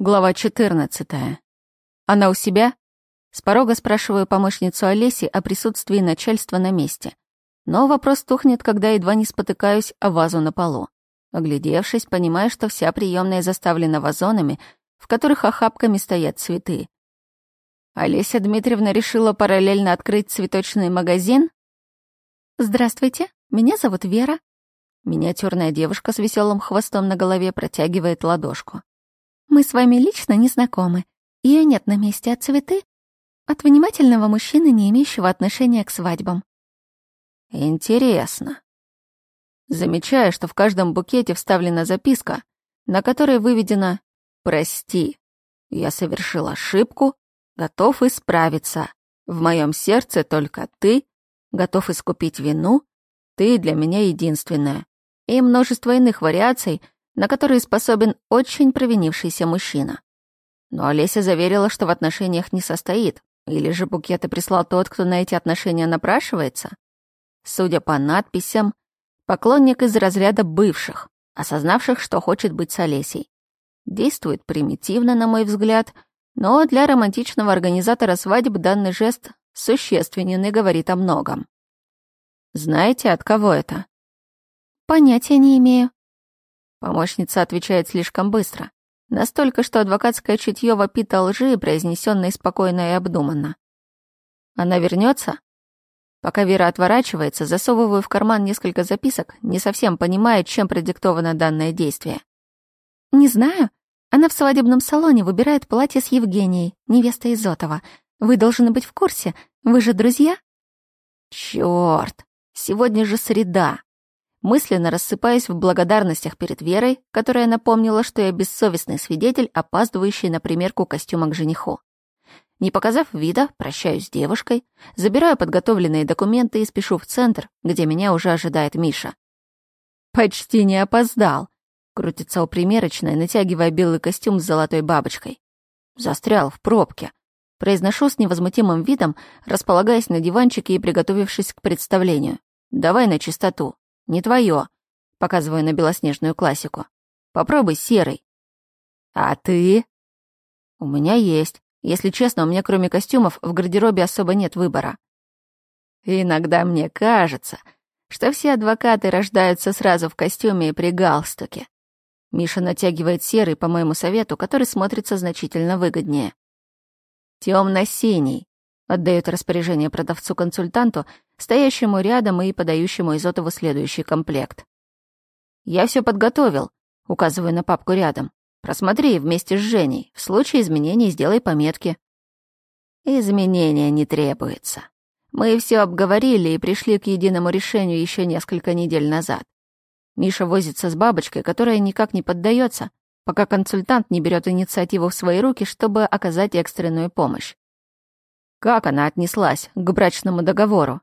Глава 14. Она у себя? С порога спрашиваю помощницу Олеси о присутствии начальства на месте. Но вопрос тухнет, когда едва не спотыкаюсь о вазу на полу. Оглядевшись, понимаю, что вся приемная заставлена вазонами, в которых охапками стоят цветы. Олеся Дмитриевна решила параллельно открыть цветочный магазин? «Здравствуйте, меня зовут Вера». Миниатюрная девушка с веселым хвостом на голове протягивает ладошку. Мы с вами лично не знакомы. Ее нет на месте, а цветы — от внимательного мужчины, не имеющего отношения к свадьбам. Интересно. Замечаю, что в каждом букете вставлена записка, на которой выведено «Прости, я совершил ошибку, готов исправиться. В моем сердце только ты, готов искупить вину, ты для меня единственная». И множество иных вариаций — на которые способен очень провинившийся мужчина. Но Олеся заверила, что в отношениях не состоит, или же букеты прислал тот, кто на эти отношения напрашивается. Судя по надписям, поклонник из разряда бывших, осознавших, что хочет быть с Олесей. Действует примитивно, на мой взгляд, но для романтичного организатора свадеб данный жест существенен и говорит о многом. Знаете, от кого это? Понятия не имею. Помощница отвечает слишком быстро. Настолько, что адвокатское чутье вопит о лжи, произнесенной спокойно и обдуманно. Она вернется? Пока Вера отворачивается, засовываю в карман несколько записок, не совсем понимая, чем продиктовано данное действие. «Не знаю. Она в свадебном салоне выбирает платье с Евгенией, невестой Изотова. Вы должны быть в курсе. Вы же друзья?» «Чёрт! Сегодня же среда мысленно рассыпаясь в благодарностях перед Верой, которая напомнила, что я бессовестный свидетель, опаздывающий на примерку костюма к жениху. Не показав вида, прощаюсь с девушкой, забираю подготовленные документы и спешу в центр, где меня уже ожидает Миша. «Почти не опоздал», — крутится у примерочной, натягивая белый костюм с золотой бабочкой. Застрял в пробке. Произношу с невозмутимым видом, располагаясь на диванчике и приготовившись к представлению. «Давай на чистоту. Не твое. Показываю на белоснежную классику. Попробуй серый. А ты? У меня есть. Если честно, у меня кроме костюмов в гардеробе особо нет выбора. Иногда мне кажется, что все адвокаты рождаются сразу в костюме и при галстуке. Миша натягивает серый, по моему совету, который смотрится значительно выгоднее. Темно-синий. Отдает распоряжение продавцу-консультанту, стоящему рядом и подающему Изотову следующий комплект. «Я все подготовил», — указываю на папку рядом. «Просмотри вместе с Женей. В случае изменений сделай пометки». «Изменения не требуется. Мы все обговорили и пришли к единому решению еще несколько недель назад. Миша возится с бабочкой, которая никак не поддается, пока консультант не берет инициативу в свои руки, чтобы оказать экстренную помощь. Как она отнеслась к брачному договору?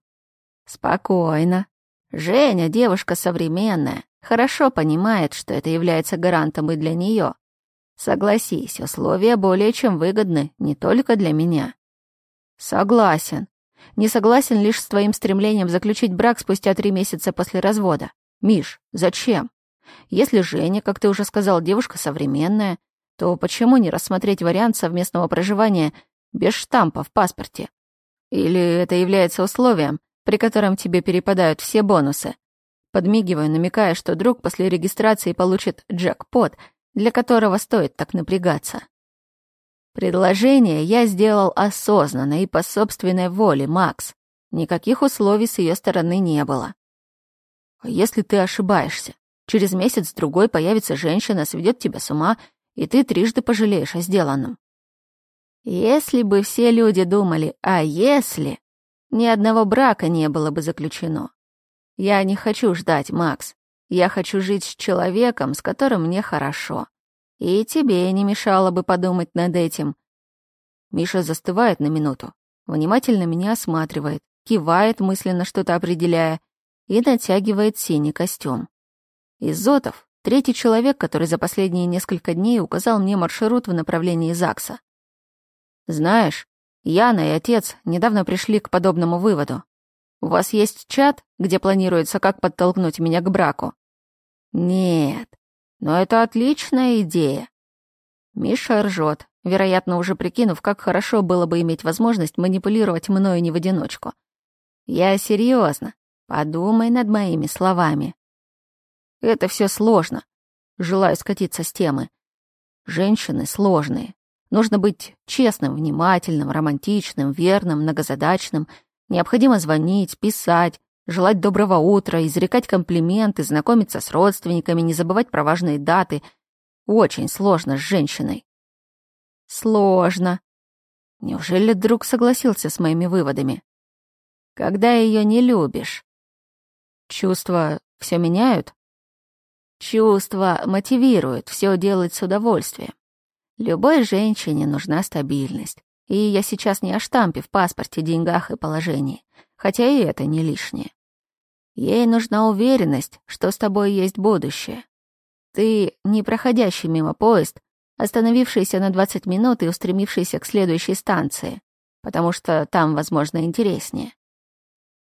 Спокойно. Женя девушка современная, хорошо понимает, что это является гарантом и для нее. Согласись, условия более чем выгодны не только для меня. Согласен. Не согласен лишь с твоим стремлением заключить брак спустя три месяца после развода. Миш, зачем? Если Женя, как ты уже сказал, девушка современная, то почему не рассмотреть вариант совместного проживания без штампа в паспорте? Или это является условием, при котором тебе перепадают все бонусы? Подмигиваю, намекая, что друг после регистрации получит джекпот, для которого стоит так напрягаться. Предложение я сделал осознанно и по собственной воле, Макс. Никаких условий с ее стороны не было. А если ты ошибаешься? Через месяц-другой появится женщина, сведет тебя с ума, и ты трижды пожалеешь о сделанном. Если бы все люди думали «а если», ни одного брака не было бы заключено. Я не хочу ждать, Макс. Я хочу жить с человеком, с которым мне хорошо. И тебе не мешало бы подумать над этим. Миша застывает на минуту, внимательно меня осматривает, кивает, мысленно что-то определяя, и натягивает синий костюм. Изотов — третий человек, который за последние несколько дней указал мне маршрут в направлении ЗАГСа. Знаешь, Яна и отец недавно пришли к подобному выводу. У вас есть чат, где планируется, как подтолкнуть меня к браку? Нет, но это отличная идея. Миша ржет, вероятно, уже прикинув, как хорошо было бы иметь возможность манипулировать мною не в одиночку. Я серьезно. Подумай над моими словами. Это все сложно. Желаю скатиться с темы. Женщины сложные. Нужно быть честным, внимательным, романтичным, верным, многозадачным. Необходимо звонить, писать, желать доброго утра, изрекать комплименты, знакомиться с родственниками, не забывать про важные даты. Очень сложно с женщиной. Сложно. Неужели друг согласился с моими выводами? Когда ее не любишь? Чувства все меняют? Чувства мотивируют все делать с удовольствием. Любой женщине нужна стабильность. И я сейчас не о штампе в паспорте, деньгах и положении, хотя и это не лишнее. Ей нужна уверенность, что с тобой есть будущее. Ты не проходящий мимо поезд, остановившийся на 20 минут и устремившийся к следующей станции, потому что там, возможно, интереснее.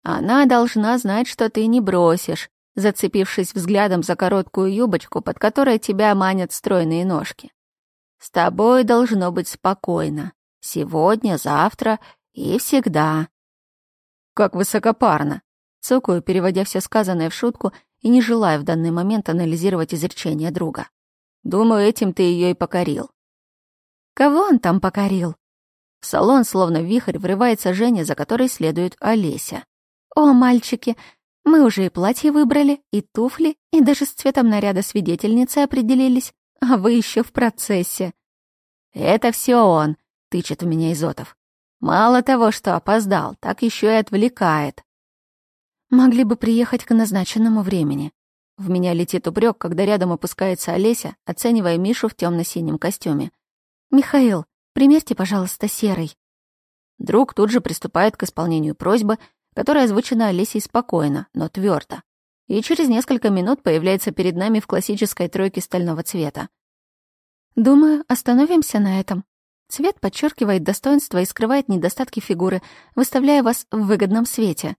Она должна знать, что ты не бросишь, зацепившись взглядом за короткую юбочку, под которой тебя манят стройные ножки. С тобой должно быть спокойно. Сегодня, завтра и всегда. Как высокопарно. Цокаю, переводя все сказанное в шутку и не желая в данный момент анализировать изречение друга. Думаю, этим ты ее и покорил. Кого он там покорил? В салон, словно вихрь, врывается Женя, за которой следует Олеся. «О, мальчики, мы уже и платье выбрали, и туфли, и даже с цветом наряда свидетельницы определились, а вы еще в процессе». «Это все он», — тычет в меня Изотов. «Мало того, что опоздал, так еще и отвлекает». «Могли бы приехать к назначенному времени». В меня летит упрек, когда рядом опускается Олеся, оценивая Мишу в темно синем костюме. «Михаил, примерьте, пожалуйста, серый». Друг тут же приступает к исполнению просьбы, которая озвучена Олесей спокойно, но твердо. И через несколько минут появляется перед нами в классической тройке стального цвета. Думаю, остановимся на этом. Цвет подчеркивает достоинство и скрывает недостатки фигуры, выставляя вас в выгодном свете.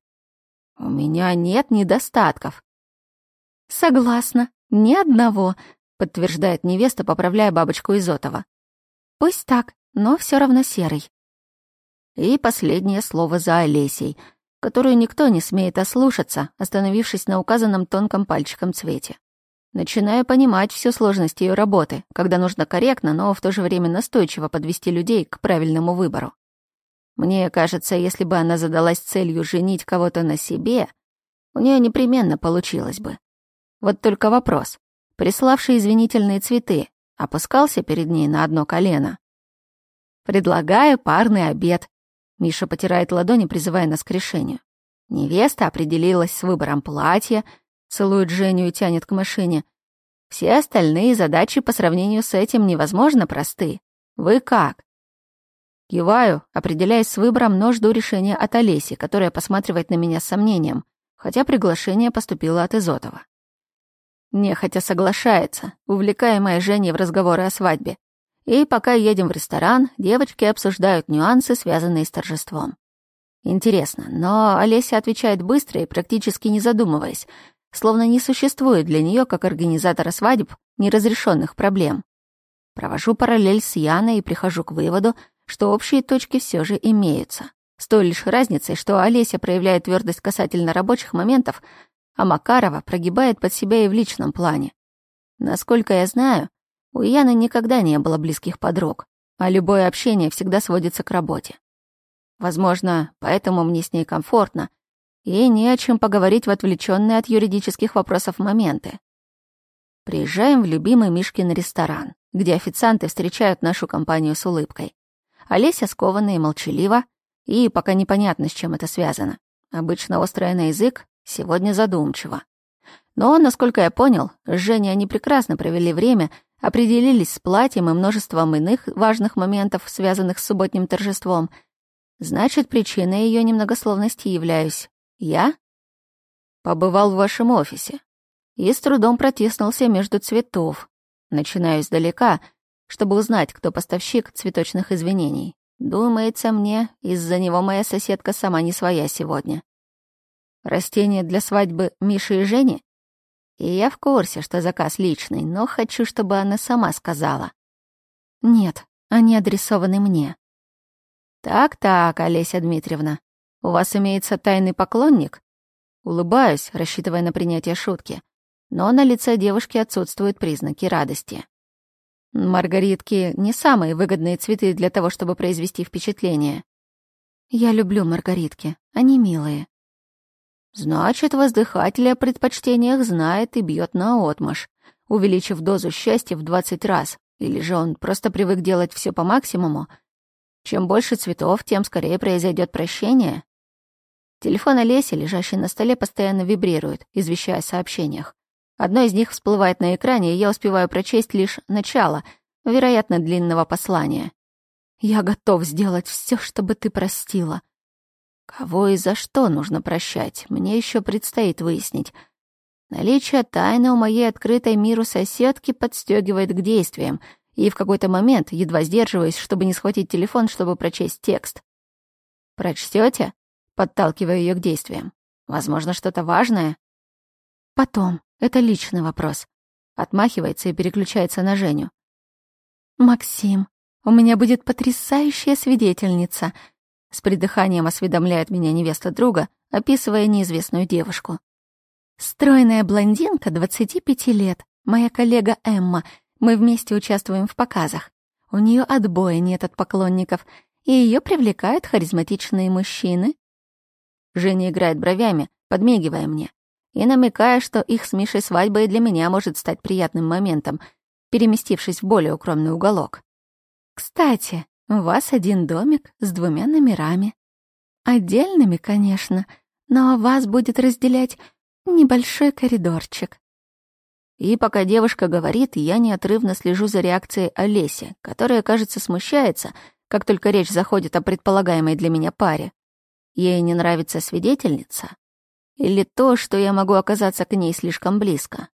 У меня нет недостатков. Согласна, ни одного, подтверждает невеста, поправляя бабочку Изотова. Пусть так, но все равно серый. И последнее слово за Олесей — которую никто не смеет ослушаться, остановившись на указанном тонком пальчиком цвете. Начинаю понимать всю сложность ее работы, когда нужно корректно, но в то же время настойчиво подвести людей к правильному выбору. Мне кажется, если бы она задалась целью женить кого-то на себе, у нее непременно получилось бы. Вот только вопрос. Приславший извинительные цветы опускался перед ней на одно колено. «Предлагаю парный обед», Миша потирает ладони, призывая нас к решению. Невеста определилась с выбором платья, целует Женю и тянет к машине. Все остальные задачи по сравнению с этим невозможно просты. Вы как? Киваю, определяясь с выбором, но жду решения от Олеси, которая посматривает на меня с сомнением, хотя приглашение поступило от Изотова. Нехотя соглашается, увлекаемая Женей в разговоры о свадьбе. И пока едем в ресторан, девочки обсуждают нюансы, связанные с торжеством. Интересно, но Олеся отвечает быстро и практически не задумываясь, словно не существует для нее как организатора свадеб неразрешенных проблем. Провожу параллель с Яной и прихожу к выводу, что общие точки все же имеются. С той лишь разницей, что Олеся проявляет твердость касательно рабочих моментов, а Макарова прогибает под себя и в личном плане. Насколько я знаю, у Яны никогда не было близких подруг, а любое общение всегда сводится к работе. Возможно, поэтому мне с ней комфортно, и не о чем поговорить в отвлеченные от юридических вопросов моменты. Приезжаем в любимый Мишкин ресторан, где официанты встречают нашу компанию с улыбкой. Олеся скованная и молчалива, и пока непонятно, с чем это связано. Обычно острая на язык, сегодня задумчиво. Но, насколько я понял, с Женей они прекрасно провели время определились с платьем и множеством иных важных моментов, связанных с субботним торжеством. Значит, причиной ее немногословности являюсь я? Побывал в вашем офисе и с трудом протиснулся между цветов. Начинаю издалека, чтобы узнать, кто поставщик цветочных извинений. Думается мне, из-за него моя соседка сама не своя сегодня. Растение для свадьбы Миши и Жени? И я в курсе, что заказ личный, но хочу, чтобы она сама сказала. Нет, они адресованы мне. Так-так, Олеся Дмитриевна, у вас имеется тайный поклонник? Улыбаюсь, рассчитывая на принятие шутки, но на лице девушки отсутствуют признаки радости. Маргаритки — не самые выгодные цветы для того, чтобы произвести впечатление. Я люблю маргаритки, они милые. Значит, воздыхатель о предпочтениях знает и бьет наотмашь, увеличив дозу счастья в 20 раз. Или же он просто привык делать все по максимуму. Чем больше цветов, тем скорее произойдет прощение. Телефон Олеси, лежащий на столе, постоянно вибрирует, извещая о сообщениях. Одно из них всплывает на экране, и я успеваю прочесть лишь начало, вероятно, длинного послания. «Я готов сделать все, чтобы ты простила». Кого и за что нужно прощать, мне еще предстоит выяснить. Наличие тайны у моей открытой миру соседки подстегивает к действиям, и в какой-то момент едва сдерживаюсь, чтобы не схватить телефон, чтобы прочесть текст. Прочтете? Подталкиваю ее к действиям. Возможно, что-то важное? Потом. Это личный вопрос. Отмахивается и переключается на Женю. «Максим, у меня будет потрясающая свидетельница», с придыханием осведомляет меня невеста друга, описывая неизвестную девушку. «Стройная блондинка, 25 лет, моя коллега Эмма. Мы вместе участвуем в показах. У нее отбоя нет от поклонников, и ее привлекают харизматичные мужчины». Женя играет бровями, подмигивая мне и намекая, что их с Мишей свадьба и для меня может стать приятным моментом, переместившись в более укромный уголок. «Кстати, у вас один домик с двумя номерами. Отдельными, конечно, но вас будет разделять небольшой коридорчик». И пока девушка говорит, я неотрывно слежу за реакцией Олеси, которая, кажется, смущается, как только речь заходит о предполагаемой для меня паре. Ей не нравится свидетельница, или то, что я могу оказаться к ней слишком близко.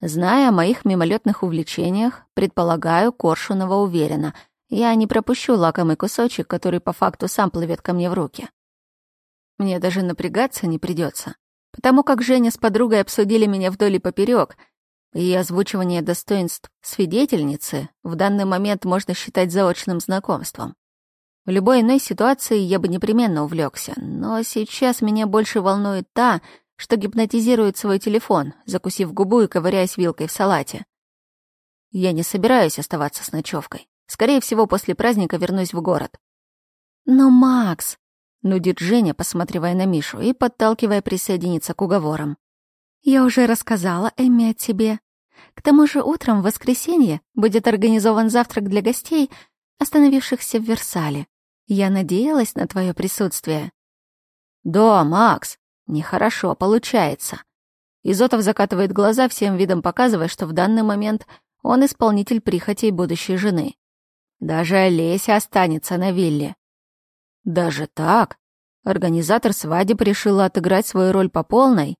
Зная о моих мимолетных увлечениях, предполагаю, Коршунова уверена, я не пропущу лакомый кусочек, который по факту сам плывет ко мне в руки. Мне даже напрягаться не придется, потому как Женя с подругой обсудили меня вдоль и поперек, и озвучивание достоинств свидетельницы в данный момент можно считать заочным знакомством. В любой иной ситуации я бы непременно увлекся, но сейчас меня больше волнует та, что гипнотизирует свой телефон, закусив губу и ковыряясь вилкой в салате. Я не собираюсь оставаться с ночевкой. Скорее всего, после праздника вернусь в город. «Но, Макс...» — нудит Женя, посматривая на Мишу и подталкивая присоединиться к уговорам. «Я уже рассказала Эмме о тебе. К тому же утром в воскресенье будет организован завтрак для гостей, остановившихся в Версале. Я надеялась на твое присутствие. Да, Макс, нехорошо получается. Изотов закатывает глаза, всем видом показывая, что в данный момент он исполнитель прихотей будущей жены. Даже Олеся останется на вилле. Даже так? Организатор свадеб решила отыграть свою роль по полной?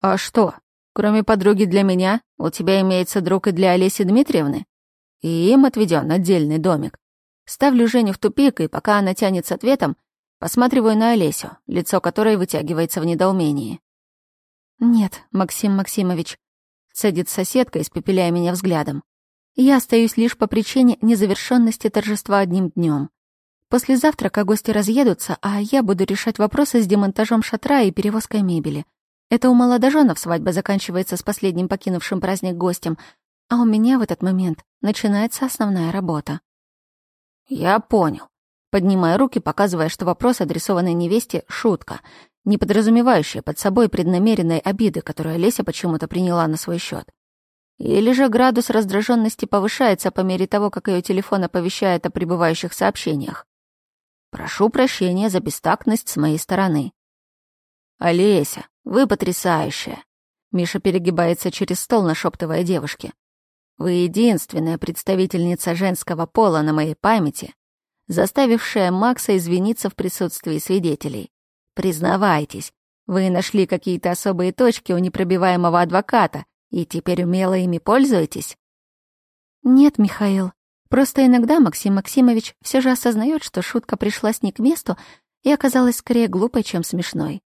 А что, кроме подруги для меня, у тебя имеется друг и для Олеси Дмитриевны? И им отведен отдельный домик. Ставлю Женю в тупик, и пока она тянет с ответом, посматриваю на Олесю, лицо которой вытягивается в недоумении. «Нет, Максим Максимович», — садит соседка, испепеляя меня взглядом. «Я остаюсь лишь по причине незавершенности торжества одним днем. После завтрака гости разъедутся, а я буду решать вопросы с демонтажом шатра и перевозкой мебели. Это у молодоженов свадьба заканчивается с последним покинувшим праздник гостем, а у меня в этот момент начинается основная работа. «Я понял». Поднимая руки, показывая, что вопрос, адресованный невесте, — шутка, не подразумевающая под собой преднамеренной обиды, которую Леся почему-то приняла на свой счет. Или же градус раздраженности повышается по мере того, как ее телефон оповещает о прибывающих сообщениях. Прошу прощения за бестактность с моей стороны. «Олеся, вы потрясающая!» Миша перегибается через стол, нашептывая девушке. Вы единственная представительница женского пола на моей памяти, заставившая Макса извиниться в присутствии свидетелей. Признавайтесь, вы нашли какие-то особые точки у непробиваемого адвоката и теперь умело ими пользуетесь? Нет, Михаил. Просто иногда Максим Максимович все же осознает, что шутка пришлась не к месту и оказалась скорее глупой, чем смешной.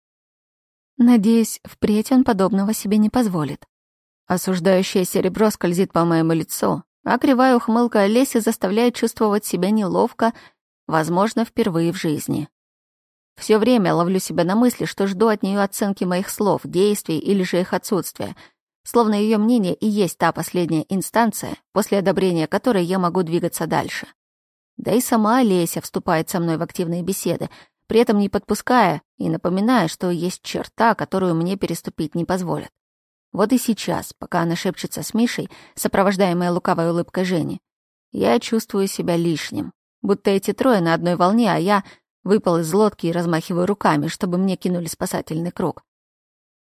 Надеюсь, впредь он подобного себе не позволит. Осуждающее серебро скользит по моему лицу, А кривая ухмылка Олеси заставляет чувствовать себя неловко, возможно, впервые в жизни. Все время ловлю себя на мысли, что жду от нее оценки моих слов, действий или же их отсутствия, словно ее мнение и есть та последняя инстанция, после одобрения которой я могу двигаться дальше. Да и сама Олеся вступает со мной в активные беседы, при этом не подпуская и напоминая, что есть черта, которую мне переступить не позволят. Вот и сейчас, пока она шепчется с Мишей, сопровождаемая лукавой улыбкой Жени, я чувствую себя лишним, будто эти трое на одной волне, а я выпал из лодки и размахиваю руками, чтобы мне кинули спасательный круг.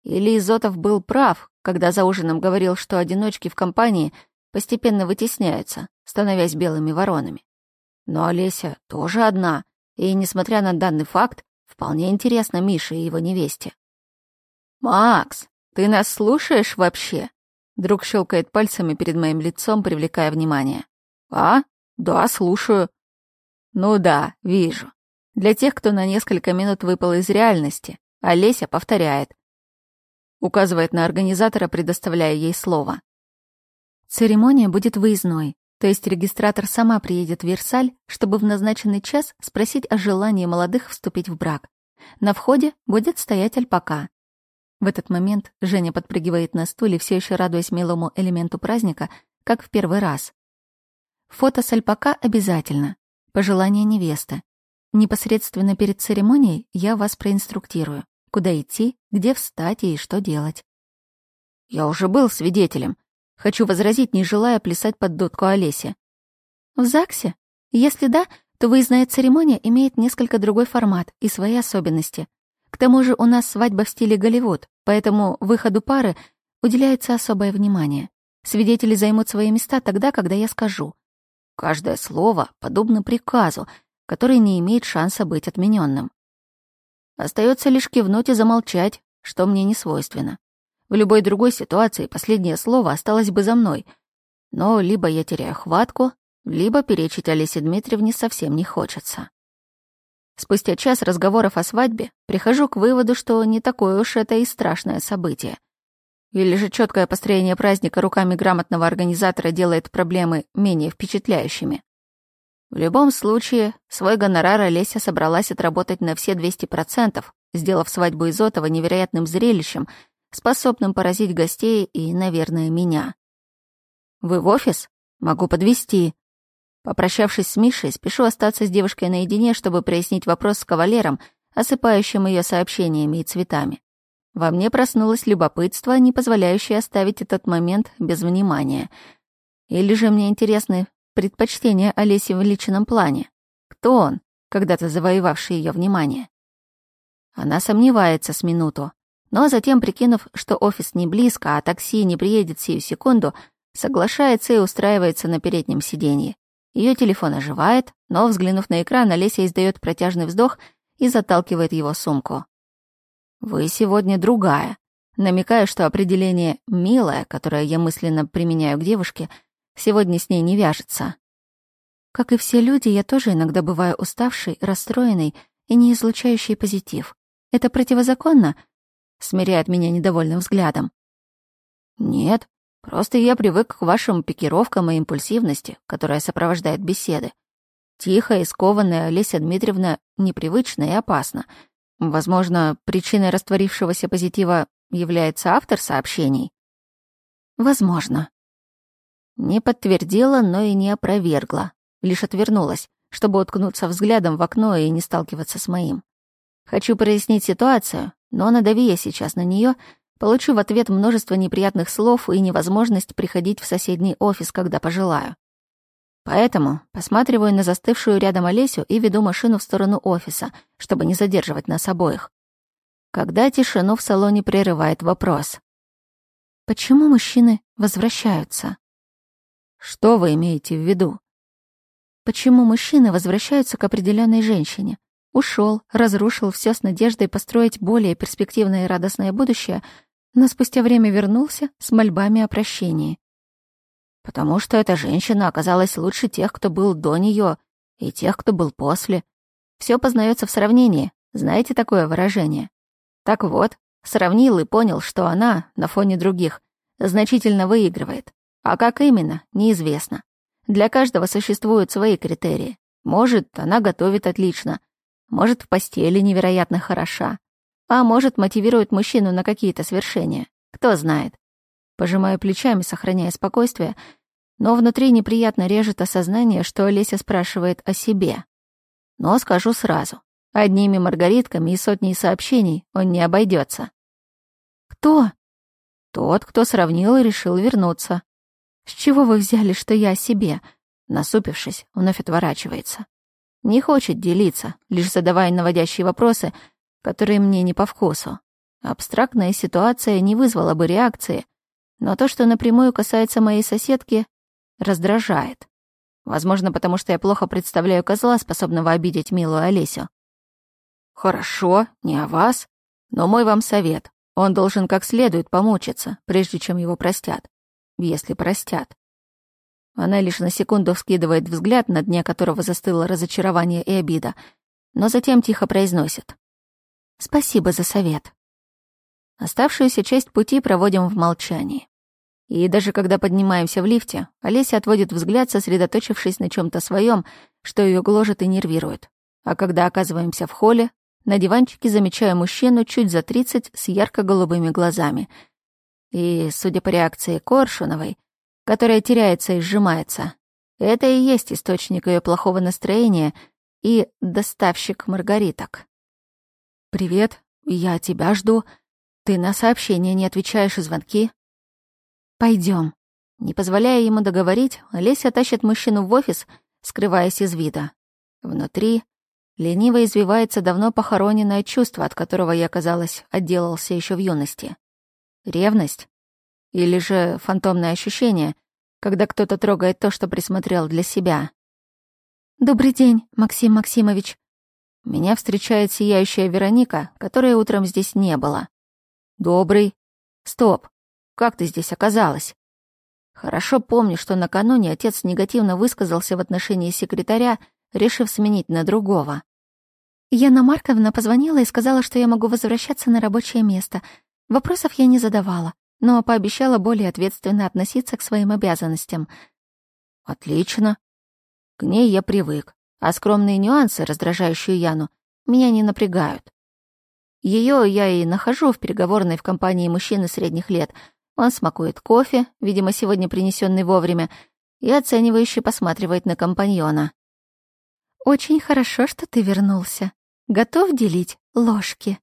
Или Изотов был прав, когда за ужином говорил, что одиночки в компании постепенно вытесняются, становясь белыми воронами. Но Олеся тоже одна, и, несмотря на данный факт, вполне интересно Мише и его невесте. «Макс, ты нас слушаешь вообще?» Друг щелкает пальцами перед моим лицом, привлекая внимание. «А? Да, слушаю». «Ну да, вижу. Для тех, кто на несколько минут выпал из реальности, Олеся повторяет. Указывает на организатора, предоставляя ей слово. Церемония будет выездной. То есть регистратор сама приедет в Версаль, чтобы в назначенный час спросить о желании молодых вступить в брак. На входе будет стоять альпака. В этот момент Женя подпрыгивает на стуле, все еще радуясь милому элементу праздника, как в первый раз. Фото с альпака обязательно. Пожелание невесты. Непосредственно перед церемонией я вас проинструктирую, куда идти, где встать и что делать. Я уже был свидетелем, Хочу возразить, не желая плясать под дудку Олеси. В ЗАГСе? Если да, то выездная церемония имеет несколько другой формат и свои особенности. К тому же у нас свадьба в стиле Голливуд, поэтому выходу пары уделяется особое внимание. Свидетели займут свои места тогда, когда я скажу. Каждое слово подобно приказу, который не имеет шанса быть отмененным. Остается лишь кивнуть и замолчать, что мне не свойственно. В любой другой ситуации последнее слово осталось бы за мной. Но либо я теряю хватку, либо перечить Олесе Дмитриевне совсем не хочется. Спустя час разговоров о свадьбе прихожу к выводу, что не такое уж это и страшное событие. Или же четкое построение праздника руками грамотного организатора делает проблемы менее впечатляющими. В любом случае, свой гонорар Олеся собралась отработать на все 200%, сделав свадьбу Изотова невероятным зрелищем — способным поразить гостей и, наверное, меня. «Вы в офис? Могу подвести. Попрощавшись с Мишей, спешу остаться с девушкой наедине, чтобы прояснить вопрос с кавалером, осыпающим ее сообщениями и цветами. Во мне проснулось любопытство, не позволяющее оставить этот момент без внимания. Или же мне интересны предпочтения Олеси в личном плане. Кто он, когда-то завоевавший ее внимание? Она сомневается с минуту, но затем, прикинув, что офис не близко, а такси не приедет сию секунду, соглашается и устраивается на переднем сиденье. Ее телефон оживает, но, взглянув на экран, Олеся издает протяжный вздох и заталкивает его сумку. «Вы сегодня другая», намекая, что определение «милая», которое я мысленно применяю к девушке, сегодня с ней не вяжется. Как и все люди, я тоже иногда бываю уставшей, расстроенной и не излучающей позитив. Это противозаконно, смиряет меня недовольным взглядом. Нет, просто я привык к вашим пикировкам и импульсивности, которая сопровождает беседы. Тихая и скованная Олеся Дмитриевна непривычна и опасна. Возможно, причиной растворившегося позитива является автор сообщений? Возможно. Не подтвердила, но и не опровергла. Лишь отвернулась, чтобы уткнуться взглядом в окно и не сталкиваться с моим. Хочу прояснить ситуацию, но надави я сейчас на нее, получу в ответ множество неприятных слов и невозможность приходить в соседний офис, когда пожелаю. Поэтому посматриваю на застывшую рядом Олесю и веду машину в сторону офиса, чтобы не задерживать нас обоих. Когда тишину в салоне прерывает вопрос. Почему мужчины возвращаются? Что вы имеете в виду? Почему мужчины возвращаются к определенной женщине? Ушел, разрушил все с надеждой построить более перспективное и радостное будущее, но спустя время вернулся с мольбами о прощении. Потому что эта женщина оказалась лучше тех, кто был до нее, и тех, кто был после. Все познается в сравнении. Знаете такое выражение? Так вот, сравнил и понял, что она, на фоне других, значительно выигрывает. А как именно, неизвестно. Для каждого существуют свои критерии. Может, она готовит отлично, может, в постели невероятно хороша, а может, мотивирует мужчину на какие-то свершения. Кто знает. Пожимаю плечами, сохраняя спокойствие, но внутри неприятно режет осознание, что Олеся спрашивает о себе. Но скажу сразу, одними маргаритками и сотней сообщений он не обойдется. «Кто?» «Тот, кто сравнил и решил вернуться». «С чего вы взяли, что я о себе?» Насупившись, вновь отворачивается. Не хочет делиться, лишь задавая наводящие вопросы, которые мне не по вкусу. Абстрактная ситуация не вызвала бы реакции, но то, что напрямую касается моей соседки, раздражает. Возможно, потому что я плохо представляю козла, способного обидеть милую Олесю. Хорошо, не о вас, но мой вам совет. Он должен как следует помучиться, прежде чем его простят. Если простят. Она лишь на секунду вскидывает взгляд, на дне которого застыло разочарование и обида, но затем тихо произносит. «Спасибо за совет». Оставшуюся часть пути проводим в молчании. И даже когда поднимаемся в лифте, Олеся отводит взгляд, сосредоточившись на чем то своем, что ее гложет и нервирует. А когда оказываемся в холле, на диванчике замечаю мужчину чуть за тридцать с ярко-голубыми глазами. И, судя по реакции Коршуновой, которая теряется и сжимается, это и есть источник ее плохого настроения и доставщик маргариток. «Привет, я тебя жду. Ты на сообщения не отвечаешь и звонки?» Пойдем. Не позволяя ему договорить, Олеся тащит мужчину в офис, скрываясь из вида. Внутри лениво извивается давно похороненное чувство, от которого я, казалось, отделался еще в юности. Ревность? Или же фантомное ощущение, когда кто-то трогает то, что присмотрел для себя? «Добрый день, Максим Максимович». Меня встречает сияющая Вероника, которой утром здесь не было. «Добрый». «Стоп, как ты здесь оказалась?» Хорошо помню, что накануне отец негативно высказался в отношении секретаря, решив сменить на другого. Яна Марковна позвонила и сказала, что я могу возвращаться на рабочее место. Вопросов я не задавала, но пообещала более ответственно относиться к своим обязанностям. Отлично. К ней я привык, а скромные нюансы, раздражающие Яну, меня не напрягают. Ее я и нахожу в переговорной в компании мужчины средних лет — он смакует кофе, видимо, сегодня принесенный вовремя, и оценивающе посматривает на компаньона. «Очень хорошо, что ты вернулся. Готов делить ложки?»